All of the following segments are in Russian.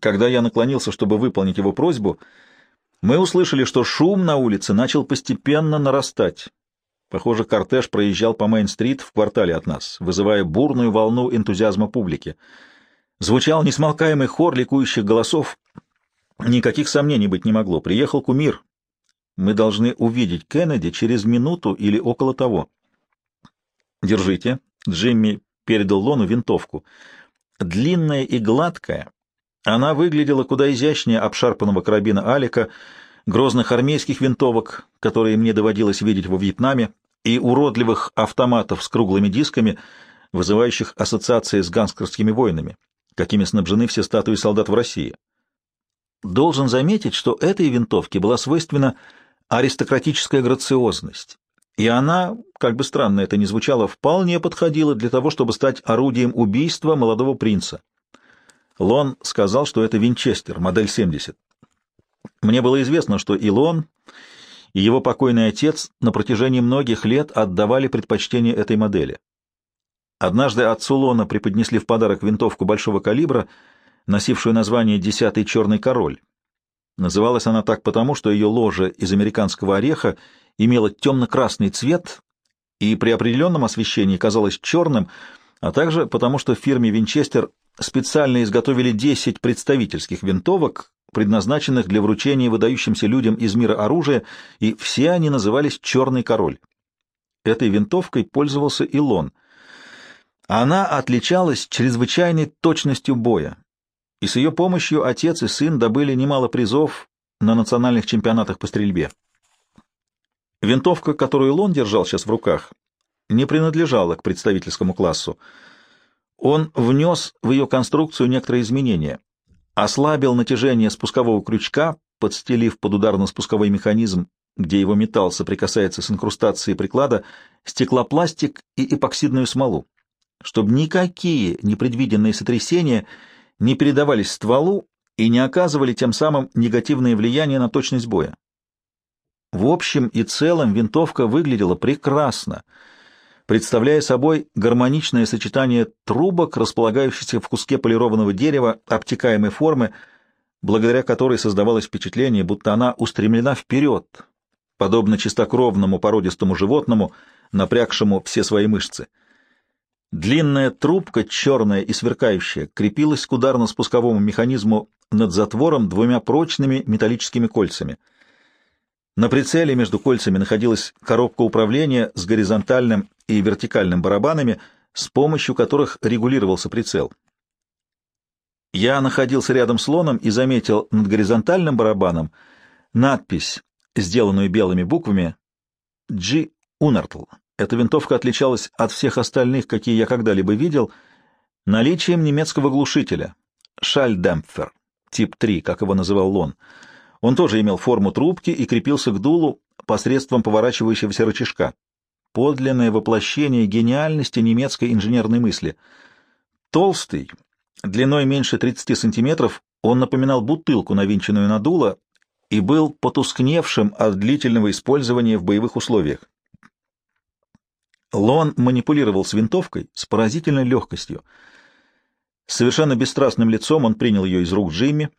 Когда я наклонился, чтобы выполнить его просьбу, мы услышали, что шум на улице начал постепенно нарастать. Похоже, кортеж проезжал по Мейн-стрит в квартале от нас, вызывая бурную волну энтузиазма публики. Звучал несмолкаемый хор ликующих голосов. Никаких сомнений быть не могло. Приехал кумир. Мы должны увидеть Кеннеди через минуту или около того. Держите. Джимми передал Лону винтовку. Длинная и гладкая, она выглядела куда изящнее обшарпанного карабина Алика, грозных армейских винтовок, которые мне доводилось видеть во Вьетнаме, и уродливых автоматов с круглыми дисками, вызывающих ассоциации с гангстерскими войнами, какими снабжены все статуи солдат в России. Должен заметить, что этой винтовке была свойственна аристократическая грациозность, и она, как бы странно это ни звучало, вполне подходила для того, чтобы стать орудием убийства молодого принца. Лон сказал, что это Винчестер, модель 70. Мне было известно, что и Лон, и его покойный отец на протяжении многих лет отдавали предпочтение этой модели. Однажды отцу Лона преподнесли в подарок винтовку большого калибра, носившую название «Десятый черный король». Называлась она так потому, что ее ложе из американского ореха имела темно-красный цвет и при определенном освещении казалась черным, а также потому, что в фирме «Винчестер» специально изготовили 10 представительских винтовок, предназначенных для вручения выдающимся людям из мира оружия, и все они назывались «Черный король». Этой винтовкой пользовался Илон. Она отличалась чрезвычайной точностью боя, и с ее помощью отец и сын добыли немало призов на национальных чемпионатах по стрельбе. Винтовка, которую Илон держал сейчас в руках, не принадлежала к представительскому классу. Он внес в ее конструкцию некоторые изменения, ослабил натяжение спускового крючка, подстелив под ударно-спусковой механизм, где его металл соприкасается с инкрустацией приклада, стеклопластик и эпоксидную смолу, чтобы никакие непредвиденные сотрясения не передавались стволу и не оказывали тем самым негативное влияние на точность боя. В общем и целом винтовка выглядела прекрасно — представляя собой гармоничное сочетание трубок, располагающихся в куске полированного дерева обтекаемой формы, благодаря которой создавалось впечатление, будто она устремлена вперед, подобно чистокровному породистому животному, напрягшему все свои мышцы. Длинная трубка, черная и сверкающая, крепилась к ударно-спусковому механизму над затвором двумя прочными металлическими кольцами — на прицеле между кольцами находилась коробка управления с горизонтальным и вертикальным барабанами, с помощью которых регулировался прицел. Я находился рядом с лоном и заметил над горизонтальным барабаном надпись, сделанную белыми буквами «G. Унартл». Эта винтовка отличалась от всех остальных, какие я когда-либо видел, наличием немецкого глушителя «Шальдемпфер», тип 3, как его называл Лон — он тоже имел форму трубки и крепился к дулу посредством поворачивающегося рычажка. Подлинное воплощение гениальности немецкой инженерной мысли. Толстый, длиной меньше 30 сантиметров, он напоминал бутылку, навинченную на дуло, и был потускневшим от длительного использования в боевых условиях. Лон манипулировал с винтовкой с поразительной легкостью. совершенно бесстрастным лицом он принял ее из рук Джимми,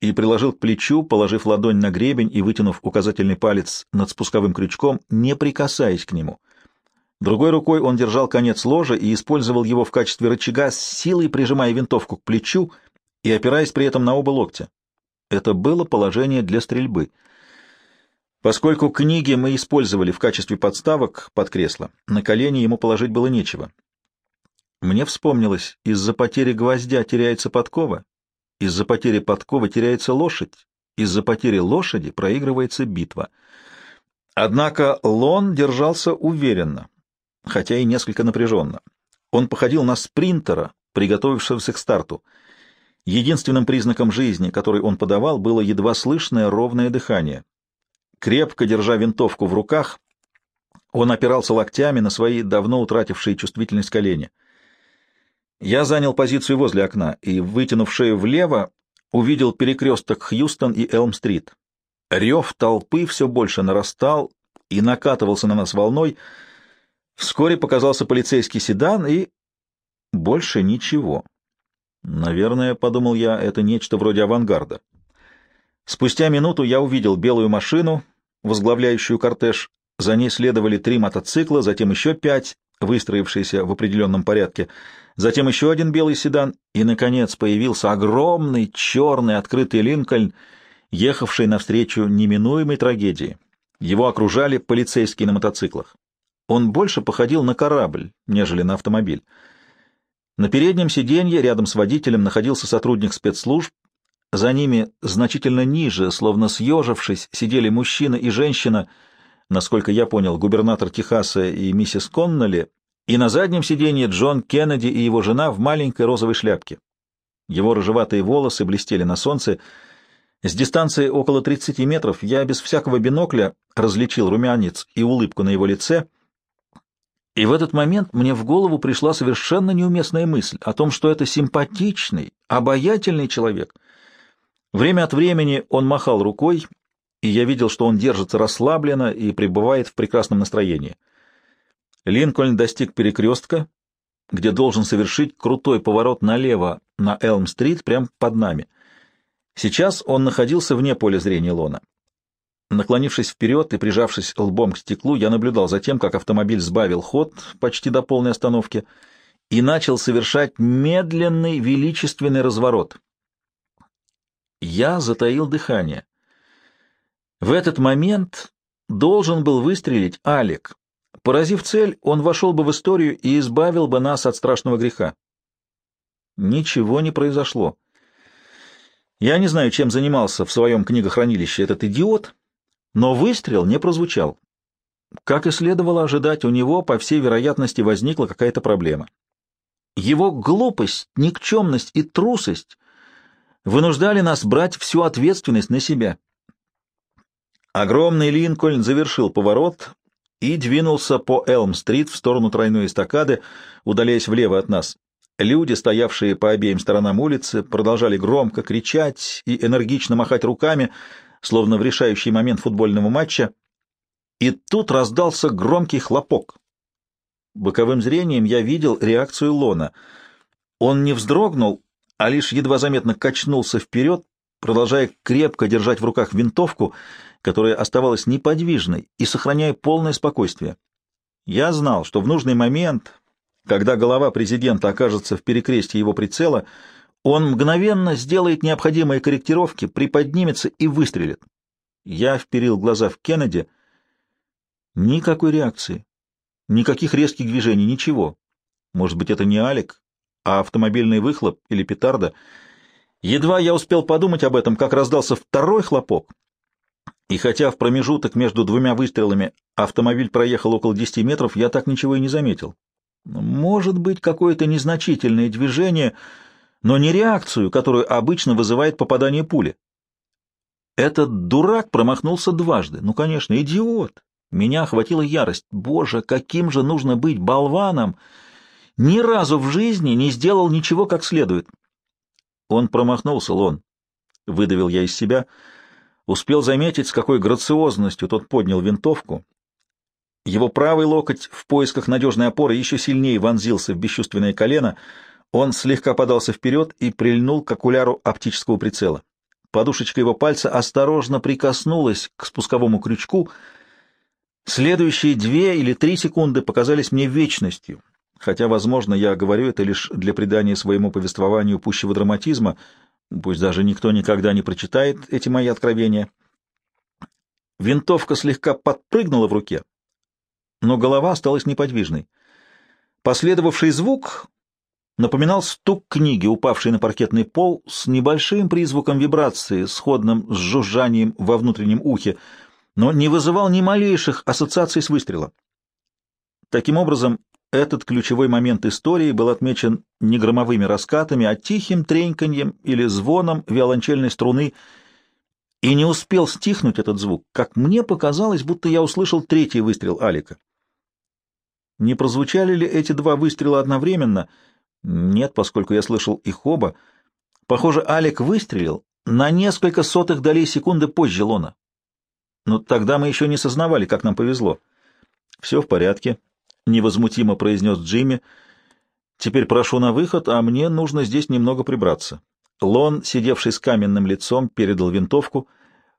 и приложил к плечу, положив ладонь на гребень и вытянув указательный палец над спусковым крючком, не прикасаясь к нему. Другой рукой он держал конец ложа и использовал его в качестве рычага, с силой прижимая винтовку к плечу и опираясь при этом на оба локтя. Это было положение для стрельбы. Поскольку книги мы использовали в качестве подставок под кресло, на колени ему положить было нечего. Мне вспомнилось, из-за потери гвоздя теряется подкова, из-за потери подковы теряется лошадь, из-за потери лошади проигрывается битва. Однако Лон держался уверенно, хотя и несколько напряженно. Он походил на спринтера, приготовившегося к старту. Единственным признаком жизни, который он подавал, было едва слышное ровное дыхание. Крепко держа винтовку в руках, он опирался локтями на свои давно утратившие чувствительность колени — я занял позицию возле окна и, вытянув шею влево, увидел перекресток Хьюстон и Элм-стрит. Рев толпы все больше нарастал и накатывался на нас волной. Вскоре показался полицейский седан и... больше ничего. Наверное, — подумал я, — это нечто вроде авангарда. Спустя минуту я увидел белую машину, возглавляющую кортеж. За ней следовали три мотоцикла, затем еще пять, выстроившиеся в определенном порядке, затем еще один белый седан, и, наконец, появился огромный черный открытый Линкольн, ехавший навстречу неминуемой трагедии. Его окружали полицейские на мотоциклах. Он больше походил на корабль, нежели на автомобиль. На переднем сиденье рядом с водителем находился сотрудник спецслужб. За ними значительно ниже, словно съежившись, сидели мужчина и женщина, насколько я понял, губернатор Техаса и миссис Конноли, и на заднем сиденье Джон Кеннеди и его жена в маленькой розовой шляпке. Его рыжеватые волосы блестели на солнце. С дистанции около 30 метров я без всякого бинокля различил румянец и улыбку на его лице, и в этот момент мне в голову пришла совершенно неуместная мысль о том, что это симпатичный, обаятельный человек. Время от времени он махал рукой, и я видел, что он держится расслабленно и пребывает в прекрасном настроении. Линкольн достиг перекрестка, где должен совершить крутой поворот налево на Элм-стрит прямо под нами. Сейчас он находился вне поля зрения Лона. Наклонившись вперед и прижавшись лбом к стеклу, я наблюдал за тем, как автомобиль сбавил ход почти до полной остановки и начал совершать медленный величественный разворот. Я затаил дыхание. В этот момент должен был выстрелить Алик. Поразив цель, он вошел бы в историю и избавил бы нас от страшного греха. Ничего не произошло. Я не знаю, чем занимался в своем книгохранилище этот идиот, но выстрел не прозвучал. Как и следовало ожидать, у него, по всей вероятности, возникла какая-то проблема. Его глупость, никчемность и трусость вынуждали нас брать всю ответственность на себя. Огромный Линкольн завершил поворот и двинулся по Элм-стрит в сторону тройной эстакады, удаляясь влево от нас. Люди, стоявшие по обеим сторонам улицы, продолжали громко кричать и энергично махать руками, словно в решающий момент футбольного матча. И тут раздался громкий хлопок. Боковым зрением я видел реакцию Лона. Он не вздрогнул, а лишь едва заметно качнулся вперед, продолжая крепко держать в руках винтовку, которая оставалась неподвижной и сохраняя полное спокойствие. Я знал, что в нужный момент, когда голова президента окажется в перекрестии его прицела, он мгновенно сделает необходимые корректировки, приподнимется и выстрелит. Я вперил глаза в Кеннеди. Никакой реакции, никаких резких движений, ничего. Может быть, это не Алик, а автомобильный выхлоп или петарда. Едва я успел подумать об этом, как раздался второй хлопок, и хотя в промежуток между двумя выстрелами автомобиль проехал около 10 метров, я так ничего и не заметил. Может быть, какое-то незначительное движение, но не реакцию, которую обычно вызывает попадание пули. Этот дурак промахнулся дважды. Ну, конечно, идиот. Меня охватила ярость. Боже, каким же нужно быть болваном! Ни разу в жизни не сделал ничего как следует. Он промахнулся, Лон. Выдавил я из себя — успел заметить, с какой грациозностью тот поднял винтовку. Его правый локоть в поисках надежной опоры еще сильнее вонзился в бесчувственное колено, он слегка подался вперед и прильнул к окуляру оптического прицела. Подушечка его пальца осторожно прикоснулась к спусковому крючку. Следующие две или три секунды показались мне вечностью, хотя, возможно, я говорю это лишь для придания своему повествованию пущего драматизма — Пусть даже никто никогда не прочитает эти мои откровения. Винтовка слегка подпрыгнула в руке, но голова осталась неподвижной. Последовавший звук напоминал стук книги, упавшей на паркетный пол, с небольшим призвуком вибрации, сходным с жужжанием во внутреннем ухе, но не вызывал ни малейших ассоциаций с выстрелом. Таким образом, этот ключевой момент истории был отмечен не громовыми раскатами, а тихим треньканьем или звоном виолончельной струны, и не успел стихнуть этот звук, как мне показалось, будто я услышал третий выстрел Алика. Не прозвучали ли эти два выстрела одновременно? Нет, поскольку я слышал их оба. Похоже, Алик выстрелил на несколько сотых долей секунды позже Лона. Но тогда мы еще не сознавали, как нам повезло. Все в порядке, — невозмутимо произнес Джимми. Теперь прошу на выход, а мне нужно здесь немного прибраться. Лон, сидевший с каменным лицом, передал винтовку,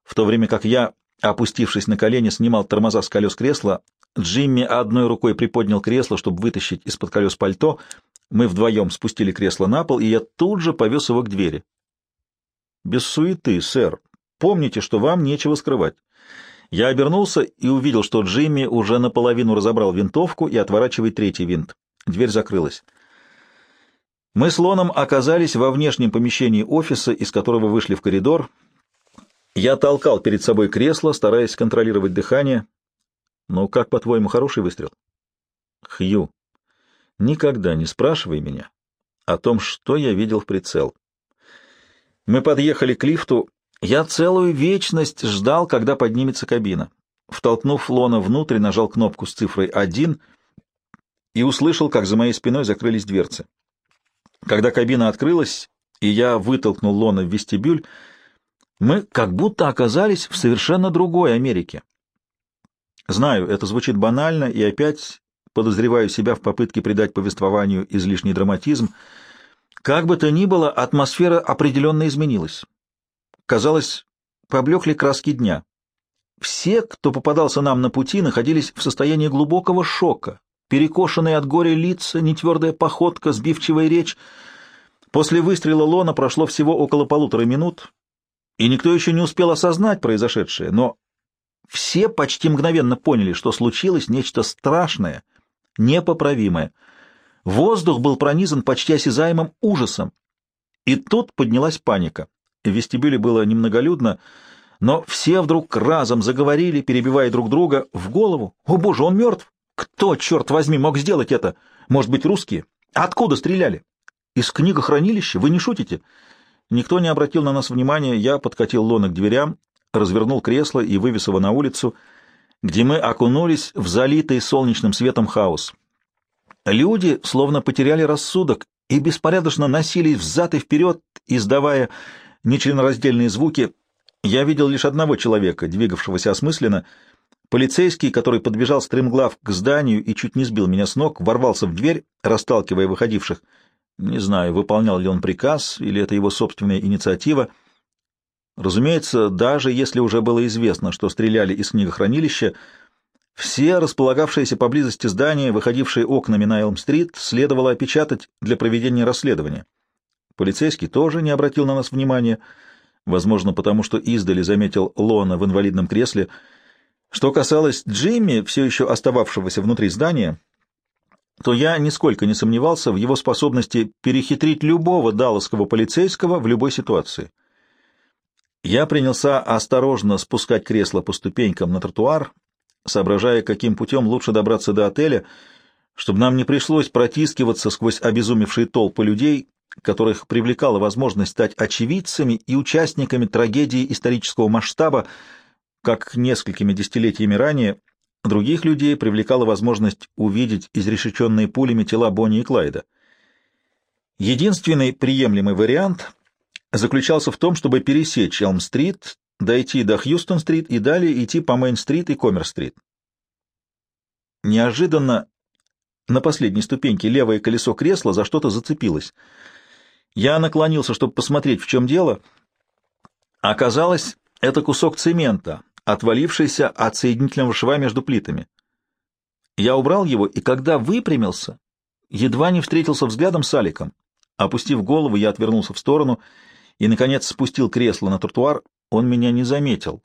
в то время как я, опустившись на колени, снимал тормоза с колес кресла. Джимми одной рукой приподнял кресло, чтобы вытащить из-под колес пальто. Мы вдвоем спустили кресло на пол, и я тут же повез его к двери. «Без суеты, сэр. Помните, что вам нечего скрывать». Я обернулся и увидел, что Джимми уже наполовину разобрал винтовку и отворачивает третий винт. Дверь закрылась. Мы с Лоном оказались во внешнем помещении офиса, из которого вышли в коридор. Я толкал перед собой кресло, стараясь контролировать дыхание. Ну, как, по-твоему, хороший выстрел? Хью, никогда не спрашивай меня о том, что я видел в прицел. Мы подъехали к лифту. Я целую вечность ждал, когда поднимется кабина. Втолкнув Лона внутрь, нажал кнопку с цифрой 1 и услышал, как за моей спиной закрылись дверцы. Когда кабина открылась, и я вытолкнул Лона в вестибюль, мы как будто оказались в совершенно другой Америке. Знаю, это звучит банально, и опять подозреваю себя в попытке придать повествованию излишний драматизм. Как бы то ни было, атмосфера определенно изменилась. Казалось, поблекли краски дня. Все, кто попадался нам на пути, находились в состоянии глубокого шока, перекошенные от горя лица, нетвердая походка, сбивчивая речь. После выстрела Лона прошло всего около полутора минут, и никто еще не успел осознать произошедшее, но все почти мгновенно поняли, что случилось нечто страшное, непоправимое. Воздух был пронизан почти осязаемым ужасом. И тут поднялась паника. В вестибюле было немноголюдно, но все вдруг разом заговорили, перебивая друг друга, в голову. «О, боже, он мертв! Кто, черт возьми, мог сделать это? Может быть, русские? Откуда стреляли? Из книгохранилища? Вы не шутите?» Никто не обратил на нас внимания, я подкатил Лона к дверям, развернул кресло и вывез его на улицу, где мы окунулись в залитый солнечным светом хаос. Люди словно потеряли рассудок и беспорядочно носились взад и вперед, издавая нечленораздельные звуки. Я видел лишь одного человека, двигавшегося осмысленно. Полицейский, который подбежал стремглав к зданию и чуть не сбил меня с ног, ворвался в дверь, расталкивая выходивших. Не знаю, выполнял ли он приказ или это его собственная инициатива. Разумеется, даже если уже было известно, что стреляли из книгохранилища, все располагавшиеся поблизости здания, выходившие окнами на Элм-стрит, следовало опечатать для проведения расследования. Полицейский тоже не обратил на нас внимания, возможно, потому что издали заметил Лона в инвалидном кресле. Что касалось Джимми, все еще остававшегося внутри здания, то я нисколько не сомневался в его способности перехитрить любого далласского полицейского в любой ситуации. Я принялся осторожно спускать кресло по ступенькам на тротуар, соображая, каким путем лучше добраться до отеля, чтобы нам не пришлось протискиваться сквозь обезумевшие толпы людей, которых привлекала возможность стать очевидцами и участниками трагедии исторического масштаба, как несколькими десятилетиями ранее Других людей привлекала возможность увидеть изрешеченные пулями тела Бонни и Клайда. Единственный приемлемый вариант заключался в том, чтобы пересечь Элм-стрит, дойти до Хьюстон-стрит и далее идти по Мейн-стрит и Коммер-стрит. Неожиданно на последней ступеньке левое колесо кресла за что-то зацепилось. Я наклонился, чтобы посмотреть, в чем дело. Оказалось, это кусок цемента, отвалившийся от соединительного шва между плитами. Я убрал его, и когда выпрямился, едва не встретился взглядом с Аликом. Опустив голову, я отвернулся в сторону и, наконец, спустил кресло на тротуар. Он меня не заметил.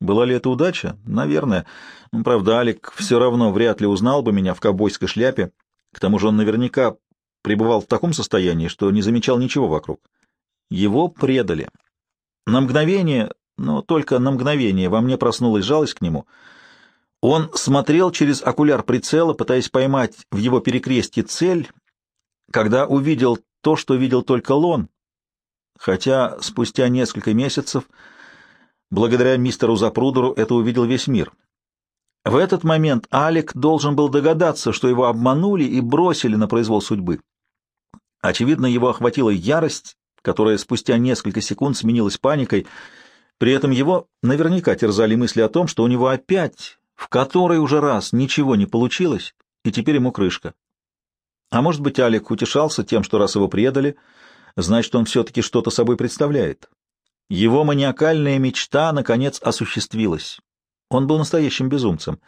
Была ли это удача? Наверное. Ну, правда, Алик все равно вряд ли узнал бы меня в ковбойской шляпе. К тому же он наверняка пребывал в таком состоянии, что не замечал ничего вокруг. Его предали. На мгновение но только на мгновение во мне проснулась жалость к нему. Он смотрел через окуляр прицела, пытаясь поймать в его перекрестье цель, когда увидел то, что видел только Лон, хотя спустя несколько месяцев, благодаря мистеру Запрудеру, это увидел весь мир. В этот момент Алик должен был догадаться, что его обманули и бросили на произвол судьбы. Очевидно, его охватила ярость, которая спустя несколько секунд сменилась паникой — при этом его наверняка терзали мысли о том, что у него опять, в который уже раз, ничего не получилось, и теперь ему крышка. А может быть, Алик утешался тем, что раз его предали, значит, он все-таки что-то собой представляет. Его маниакальная мечта, наконец, осуществилась. Он был настоящим безумцем.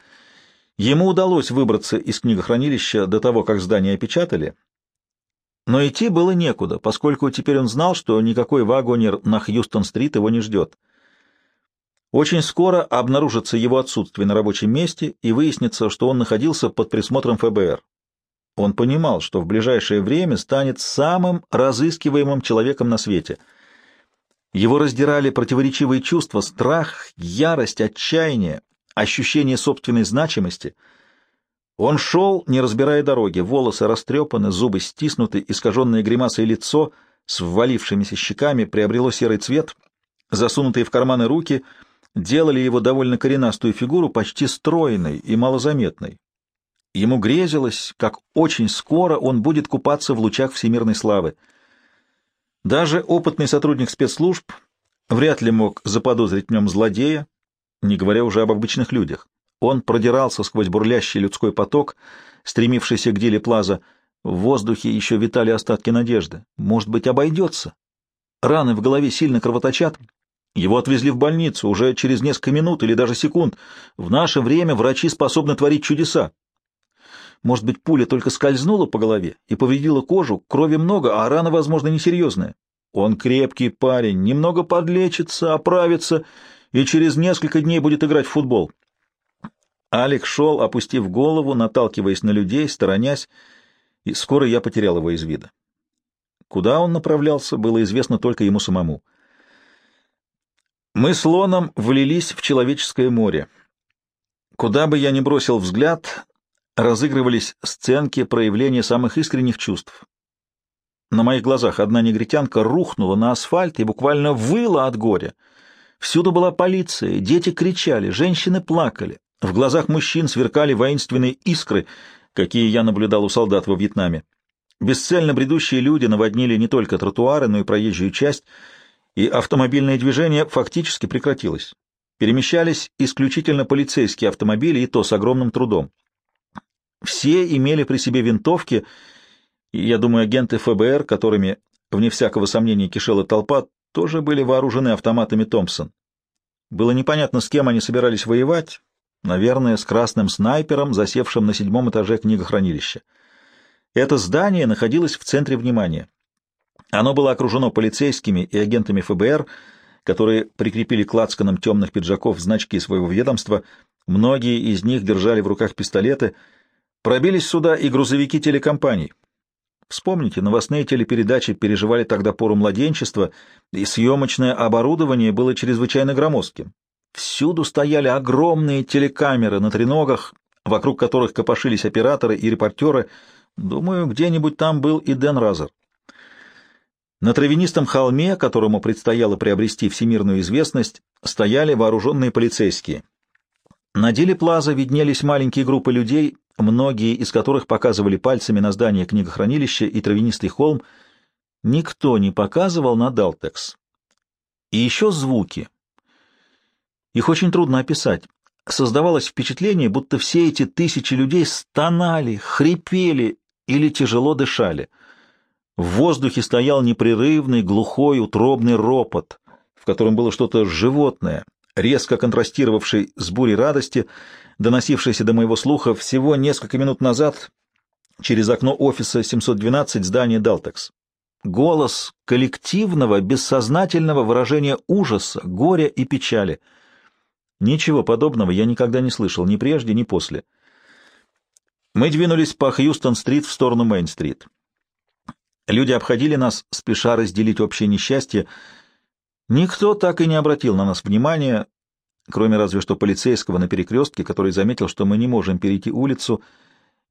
Ему удалось выбраться из книгохранилища до того, как здание опечатали, но идти было некуда, поскольку теперь он знал, что никакой вагонер на Хьюстон-стрит его не ждет. Очень скоро обнаружится его отсутствие на рабочем месте и выяснится, что он находился под присмотром ФБР. Он понимал, что в ближайшее время станет самым разыскиваемым человеком на свете. Его раздирали противоречивые чувства — страх, ярость, отчаяние, ощущение собственной значимости — он шел, не разбирая дороги, волосы растрепаны, зубы стиснуты, искаженное гримасой лицо с ввалившимися щеками приобрело серый цвет, засунутые в карманы руки делали его довольно коренастую фигуру почти стройной и малозаметной. Ему грезилось, как очень скоро он будет купаться в лучах всемирной славы. Даже опытный сотрудник спецслужб вряд ли мог заподозрить в нем злодея, не говоря уже об обычных людях. Он продирался сквозь бурлящий людской поток, стремившийся к Диле Плаза. В воздухе еще витали остатки надежды. Может быть, обойдется? Раны в голове сильно кровоточат. Его отвезли в больницу уже через несколько минут или даже секунд. В наше время врачи способны творить чудеса. Может быть, пуля только скользнула по голове и повредила кожу, крови много, а рана, возможно, несерьезная. Он крепкий парень, немного подлечится, оправится и через несколько дней будет играть в футбол. Алик шел, опустив голову, наталкиваясь на людей, сторонясь, и скоро я потерял его из вида. Куда он направлялся, было известно только ему самому. Мы с Лоном влились в человеческое море. Куда бы я ни бросил взгляд, разыгрывались сценки проявления самых искренних чувств. На моих глазах одна негритянка рухнула на асфальт и буквально выла от горя. Всюду была полиция, дети кричали, женщины плакали. В глазах мужчин сверкали воинственные искры, какие я наблюдал у солдат во Вьетнаме. Бесцельно бредущие люди наводнили не только тротуары, но и проезжую часть, и автомобильное движение фактически прекратилось. Перемещались исключительно полицейские автомобили, и то с огромным трудом. Все имели при себе винтовки, и, я думаю, агенты ФБР, которыми, вне всякого сомнения, кишела толпа, тоже были вооружены автоматами Томпсон. Было непонятно, с кем они собирались воевать, Наверное, с красным снайпером, засевшим на седьмом этаже книгохранилища. Это здание находилось в центре внимания. Оно было окружено полицейскими и агентами ФБР, которые прикрепили к лацканам темных пиджаков значки своего ведомства. Многие из них держали в руках пистолеты. Пробились сюда и грузовики телекомпаний. Вспомните, новостные телепередачи переживали тогда пору младенчества, и съемочное оборудование было чрезвычайно громоздким. Всюду стояли огромные телекамеры на треногах, вокруг которых копошились операторы и репортеры. Думаю, где-нибудь там был и Дэн Разер. На травянистом холме, которому предстояло приобрести всемирную известность, стояли вооруженные полицейские. На деле Плаза виднелись маленькие группы людей, многие из которых показывали пальцами на здание книгохранилища и травянистый холм. Никто не показывал на Далтекс. И еще звуки, их очень трудно описать. Создавалось впечатление, будто все эти тысячи людей стонали, хрипели или тяжело дышали. В воздухе стоял непрерывный, глухой, утробный ропот, в котором было что-то животное, резко контрастировавший с бурей радости, доносившейся до моего слуха всего несколько минут назад через окно офиса 712 здания Далтекс. Голос коллективного, бессознательного выражения ужаса, горя и печали — Ничего подобного я никогда не слышал, ни прежде, ни после. Мы двинулись по Хьюстон-стрит в сторону Мейн-стрит. Люди обходили нас, спеша разделить общее несчастье. Никто так и не обратил на нас внимания, кроме разве что полицейского на перекрестке, который заметил, что мы не можем перейти улицу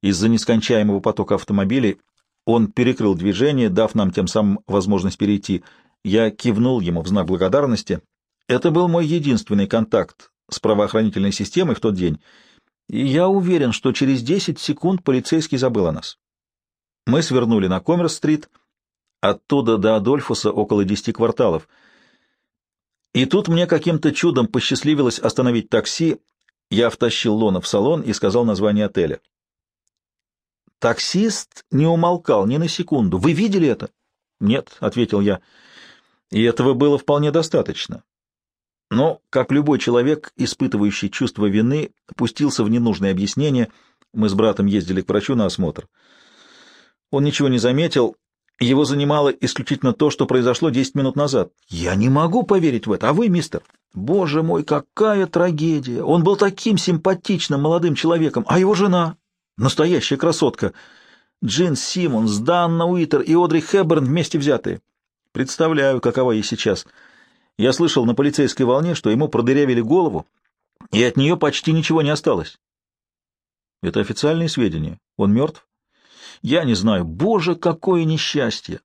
из-за нескончаемого потока автомобилей. Он перекрыл движение, дав нам тем самым возможность перейти. Я кивнул ему в знак благодарности. Это был мой единственный контакт с правоохранительной системой в тот день, и я уверен, что через 10 секунд полицейский забыл о нас. Мы свернули на Коммерс-стрит, оттуда до Адольфуса около 10 кварталов. И тут мне каким-то чудом посчастливилось остановить такси, я втащил Лона в салон и сказал название отеля. Таксист не умолкал ни на секунду. Вы видели это? Нет, — ответил я. И этого было вполне достаточно. Но, как любой человек, испытывающий чувство вины, пустился в ненужные объяснения. Мы с братом ездили к врачу на осмотр. Он ничего не заметил. Его занимало исключительно то, что произошло десять минут назад. Я не могу поверить в это. А вы, мистер? Боже мой, какая трагедия! Он был таким симпатичным молодым человеком, а его жена — настоящая красотка. Джин Симмонс, Данна Уитер и Одри Хэбберн вместе взятые. Представляю, какова ей сейчас. Я слышал на полицейской волне, что ему продырявили голову, и от нее почти ничего не осталось. Это официальные сведения. Он мертв? Я не знаю. Боже, какое несчастье!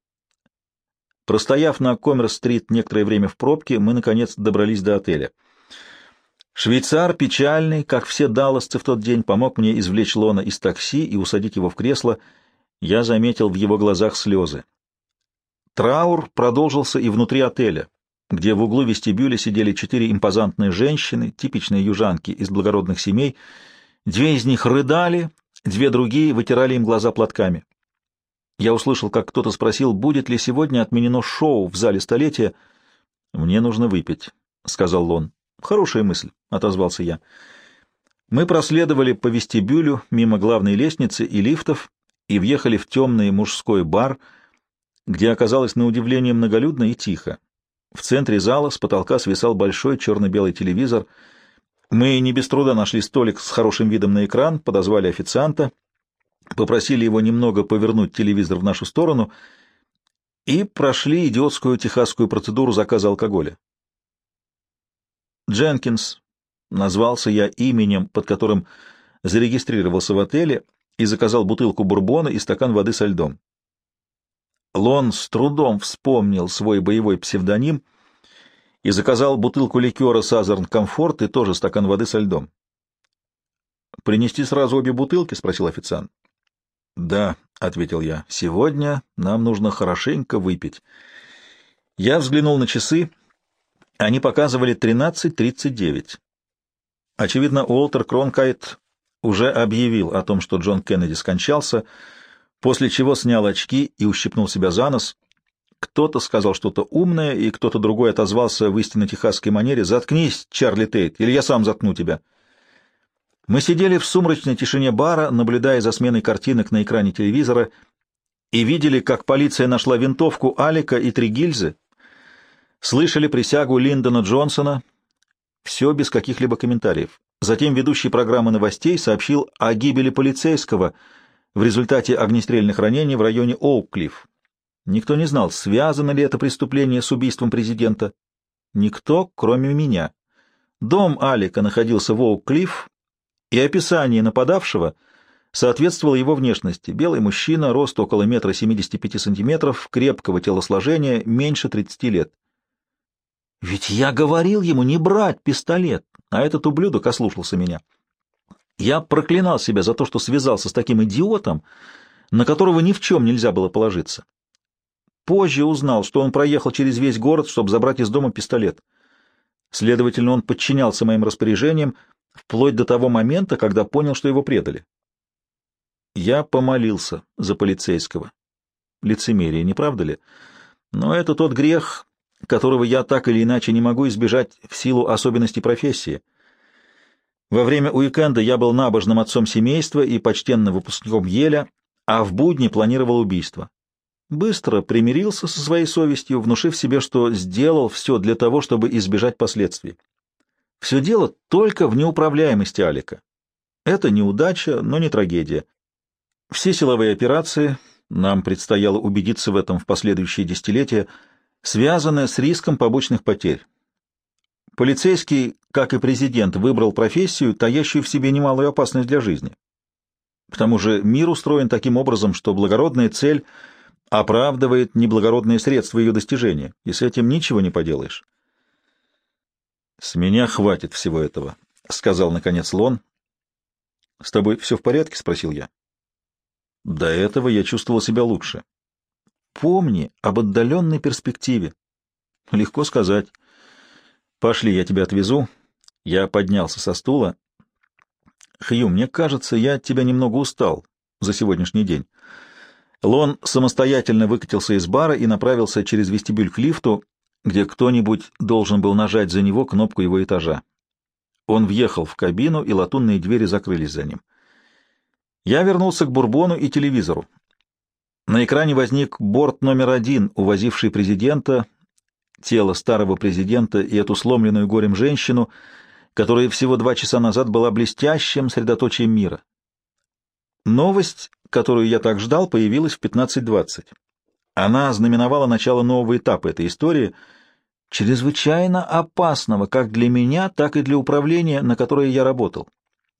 Простояв на Коммерс-стрит некоторое время в пробке, мы, наконец, добрались до отеля. Швейцар, печальный, как все далласцы в тот день, помог мне извлечь Лона из такси и усадить его в кресло. Я заметил в его глазах слезы. Траур продолжился и внутри отеля, где в углу вестибюля сидели четыре импозантные женщины, типичные южанки из благородных семей. Две из них рыдали, две другие вытирали им глаза платками. Я услышал, как кто-то спросил, будет ли сегодня отменено шоу в зале столетия. «Мне нужно выпить», — сказал Лон. «Хорошая мысль», — отозвался я. Мы проследовали по вестибюлю мимо главной лестницы и лифтов и въехали в темный мужской бар, где оказалось на удивление многолюдно и тихо. В центре зала с потолка свисал большой черно-белый телевизор. Мы не без труда нашли столик с хорошим видом на экран, подозвали официанта — попросили его немного повернуть телевизор в нашу сторону и прошли идиотскую техасскую процедуру заказа алкоголя. Дженкинс назвался я именем, под которым зарегистрировался в отеле и заказал бутылку бурбона и стакан воды со льдом. Лон с трудом вспомнил свой боевой псевдоним и заказал бутылку ликера «Сазерн Комфорт» и тоже стакан воды со льдом. «Принести сразу обе бутылки?» — спросил официант. «Да», — ответил я, — «сегодня нам нужно хорошенько выпить». Я взглянул на часы. Они показывали 13.39. Очевидно, Уолтер Кронкайт уже объявил о том, что Джон Кеннеди скончался, после чего снял очки и ущипнул себя за нос. Кто-то сказал что-то умное, и кто-то другой отозвался в истинно техасской манере «Заткнись, Чарли Тейт, или я сам заткну тебя». Мы сидели в сумрачной тишине бара, наблюдая за сменой картинок на экране телевизора, и видели, как полиция нашла винтовку Алика и три гильзы, слышали присягу Линдона Джонсона, все без каких-либо комментариев. Затем ведущий программы новостей сообщил о гибели полицейского в результате огнестрельных ранений в районе Оуклифф. Никто не знал, связано ли это преступление с убийством президента. Никто, кроме меня. Дом Алика находился в Оуклифф, и описание нападавшего соответствовало его внешности. Белый мужчина, рост около метра семидесяти пяти сантиметров, крепкого телосложения, меньше тридцати лет. Ведь я говорил ему не брать пистолет, а этот ублюдок ослушался меня. Я проклинал себя за то, что связался с таким идиотом, на которого ни в чем нельзя было положиться. Позже узнал, что он проехал через весь город, чтобы забрать из дома пистолет. Следовательно, он подчинялся моим распоряжениям, вплоть до того момента, когда понял, что его предали. Я помолился за полицейского. Лицемерие, не правда ли? Но это тот грех, которого я так или иначе не могу избежать в силу особенностей профессии. Во время уикенда я был набожным отцом семейства и почтенным выпускником Еля, а в будни планировал убийство. Быстро примирился со своей совестью, внушив себе, что сделал все для того, чтобы избежать последствий. Все дело только в неуправляемости Алика. Это неудача, но не трагедия. Все силовые операции, нам предстояло убедиться в этом в последующие десятилетия, связаны с риском побочных потерь. Полицейский, как и президент, выбрал профессию, таящую в себе немалую опасность для жизни. К тому же мир устроен таким образом, что благородная цель оправдывает неблагородные средства ее достижения, и с этим ничего не поделаешь. — С меня хватит всего этого, — сказал, наконец, Лон. — С тобой все в порядке? — спросил я. До этого я чувствовал себя лучше. — Помни об отдаленной перспективе. — Легко сказать. — Пошли, я тебя отвезу. Я поднялся со стула. — Хью, мне кажется, я от тебя немного устал. за сегодняшний день. Лон самостоятельно выкатился из бара и направился через вестибюль к лифту, где кто-нибудь должен был нажать за него кнопку его этажа. Он въехал в кабину, и латунные двери закрылись за ним. Я вернулся к Бурбону и телевизору. На экране возник борт номер один, увозивший президента, тело старого президента и эту сломленную горем женщину, которая всего два часа назад была блестящим средоточием мира. Новость, которую я так ждал, появилась в 15.20. Она знаменовала начало нового этапа этой истории, чрезвычайно опасного как для меня, так и для управления, на которое я работал,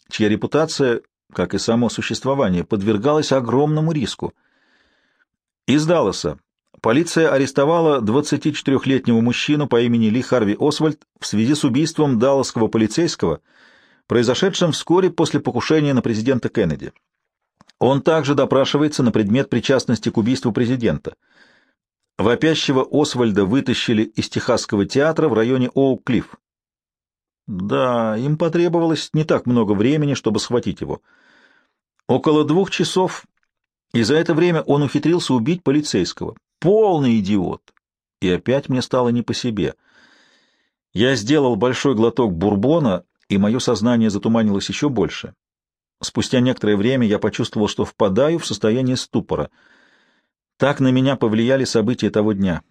чья репутация, как и само существование, подвергалась огромному риску. Из Далласа полиция арестовала 24-летнего мужчину по имени Ли Харви Освальд в связи с убийством далласского полицейского, произошедшим вскоре после покушения на президента Кеннеди. Он также допрашивается на предмет причастности к убийству президента. Вопящего Освальда вытащили из Техасского театра в районе Оук-Клифф. Да, им потребовалось не так много времени, чтобы схватить его. Около двух часов, и за это время он ухитрился убить полицейского. Полный идиот! И опять мне стало не по себе. Я сделал большой глоток бурбона, и мое сознание затуманилось еще больше. Спустя некоторое время я почувствовал, что впадаю в состояние ступора. Так на меня повлияли события того дня.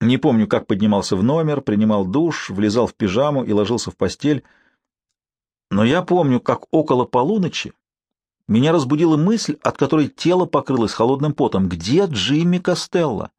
Не помню, как поднимался в номер, принимал душ, влезал в пижаму и ложился в постель. Но я помню, как около полуночи меня разбудила мысль, от которой тело покрылось холодным потом. Где Джимми Костелло?